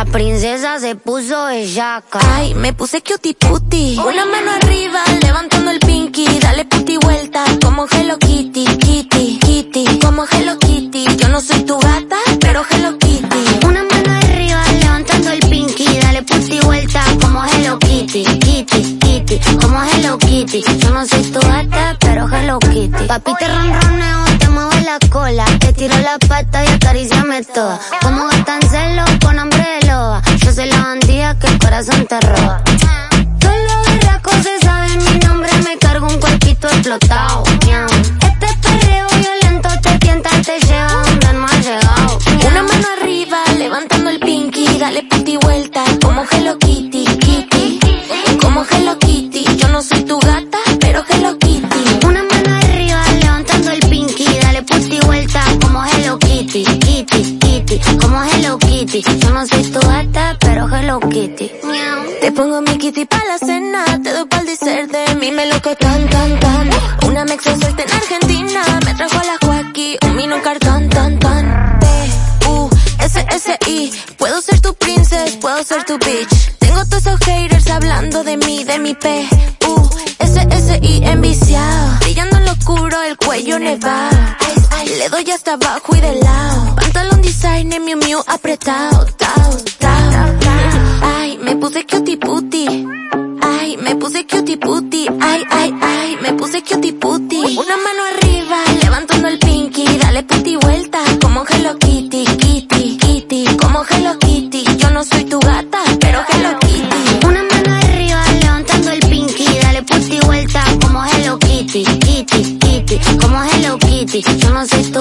La princesa se puso bellaca. Ay, me puse cutie puti. Una mano arriba, levantando el pinky. Dale puti vuelta, como Hello Kitty, Kitty, Kitty. Como Hello Kitty. Yo no soy tu gata, pero Hello Kitty. Una mano arriba, levantando el pinky. Dale puti vuelta, como Hello Kitty, Kitty, Kitty. Como Hello Kitty. Yo no soy tu gata, pero Hello Kitty. Papi te ronroneo, te muevo la cola. Te tiro la pata y acariciame toda. Como gata en celo, con hambre de loba. Yo soy la bandida que el corazón te roba. Todos los berracos se saben mi nombre, me cargo un cuerpito explotado. Este perreo violento te tienta, te lleva donde no has llegado. Una mano arriba, levantando el pinky. Dale puti vuelta, como Hello Kitty, Te pongo mi kitty pa' la cena, te doy pa'l dessert de mí, me lo que tan, tan, tan. Una me exorcista en Argentina, me trajo a la Joaquí, un vino en cartón, tan, tan. P, U, S, S, I, puedo ser tu princess, puedo ser tu bitch. Tengo todos esos haters hablando de mí, de mi P, U, S, S, I, enviciado. Brillando en lo oscuro, el cuello nevado. Le doy hasta abajo y de lado. Pantalón designer, miu miu apretado, puti, ay, ay, ay, me puse cutie puti. Una mano arriba, levantando el pinky, dale puti vuelta, como Hello Kitty, kitty, kitty, como Hello Kitty. Yo no soy tu gata, pero Hello Kitty. Una mano arriba, levantando el pinky, dale puti vuelta, como Hello Kitty, kitty, kitty, como Hello Kitty. Yo no soy tu